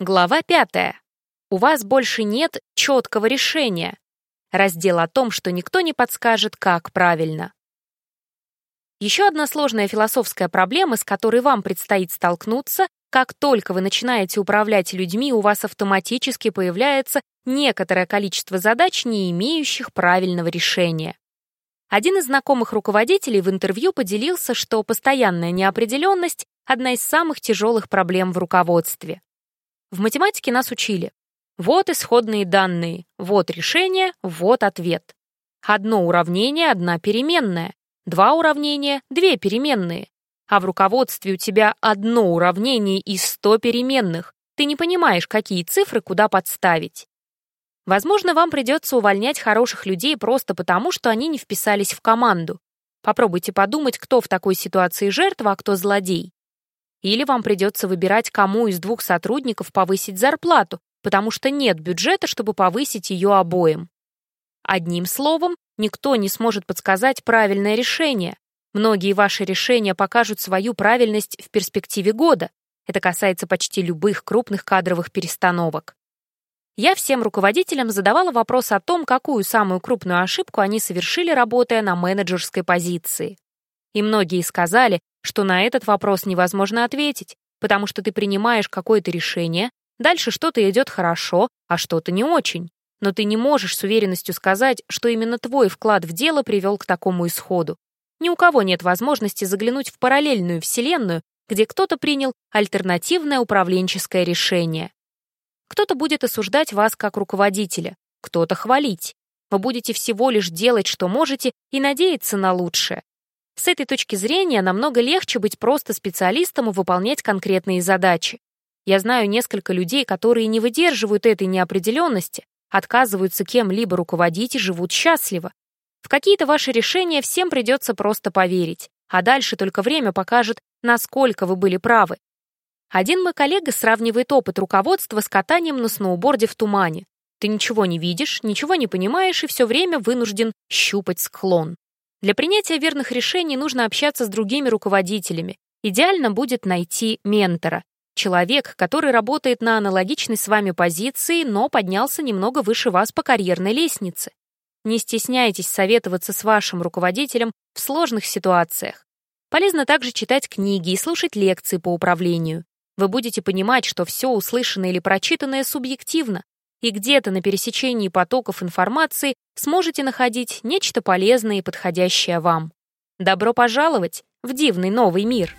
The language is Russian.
Глава пятая. У вас больше нет четкого решения. Раздел о том, что никто не подскажет, как правильно. Еще одна сложная философская проблема, с которой вам предстоит столкнуться, как только вы начинаете управлять людьми, у вас автоматически появляется некоторое количество задач, не имеющих правильного решения. Один из знакомых руководителей в интервью поделился, что постоянная неопределенность — одна из самых тяжелых проблем в руководстве. В математике нас учили. Вот исходные данные, вот решение, вот ответ. Одно уравнение — одна переменная. Два уравнения — две переменные. А в руководстве у тебя одно уравнение из сто переменных. Ты не понимаешь, какие цифры куда подставить. Возможно, вам придется увольнять хороших людей просто потому, что они не вписались в команду. Попробуйте подумать, кто в такой ситуации жертва, а кто злодей. Или вам придется выбирать, кому из двух сотрудников повысить зарплату, потому что нет бюджета, чтобы повысить ее обоим. Одним словом, никто не сможет подсказать правильное решение. Многие ваши решения покажут свою правильность в перспективе года. Это касается почти любых крупных кадровых перестановок. Я всем руководителям задавала вопрос о том, какую самую крупную ошибку они совершили, работая на менеджерской позиции. И многие сказали, что на этот вопрос невозможно ответить, потому что ты принимаешь какое-то решение, дальше что-то идет хорошо, а что-то не очень. Но ты не можешь с уверенностью сказать, что именно твой вклад в дело привел к такому исходу. Ни у кого нет возможности заглянуть в параллельную вселенную, где кто-то принял альтернативное управленческое решение. Кто-то будет осуждать вас как руководителя, кто-то хвалить. Вы будете всего лишь делать, что можете, и надеяться на лучшее. С этой точки зрения намного легче быть просто специалистом и выполнять конкретные задачи. Я знаю несколько людей, которые не выдерживают этой неопределенности, отказываются кем-либо руководить и живут счастливо. В какие-то ваши решения всем придется просто поверить, а дальше только время покажет, насколько вы были правы. Один мой коллега сравнивает опыт руководства с катанием на сноуборде в тумане. Ты ничего не видишь, ничего не понимаешь и все время вынужден щупать склон. Для принятия верных решений нужно общаться с другими руководителями. Идеально будет найти ментора. Человек, который работает на аналогичной с вами позиции, но поднялся немного выше вас по карьерной лестнице. Не стесняйтесь советоваться с вашим руководителем в сложных ситуациях. Полезно также читать книги и слушать лекции по управлению. Вы будете понимать, что все услышанное или прочитанное субъективно, и где-то на пересечении потоков информации сможете находить нечто полезное и подходящее вам. Добро пожаловать в дивный новый мир!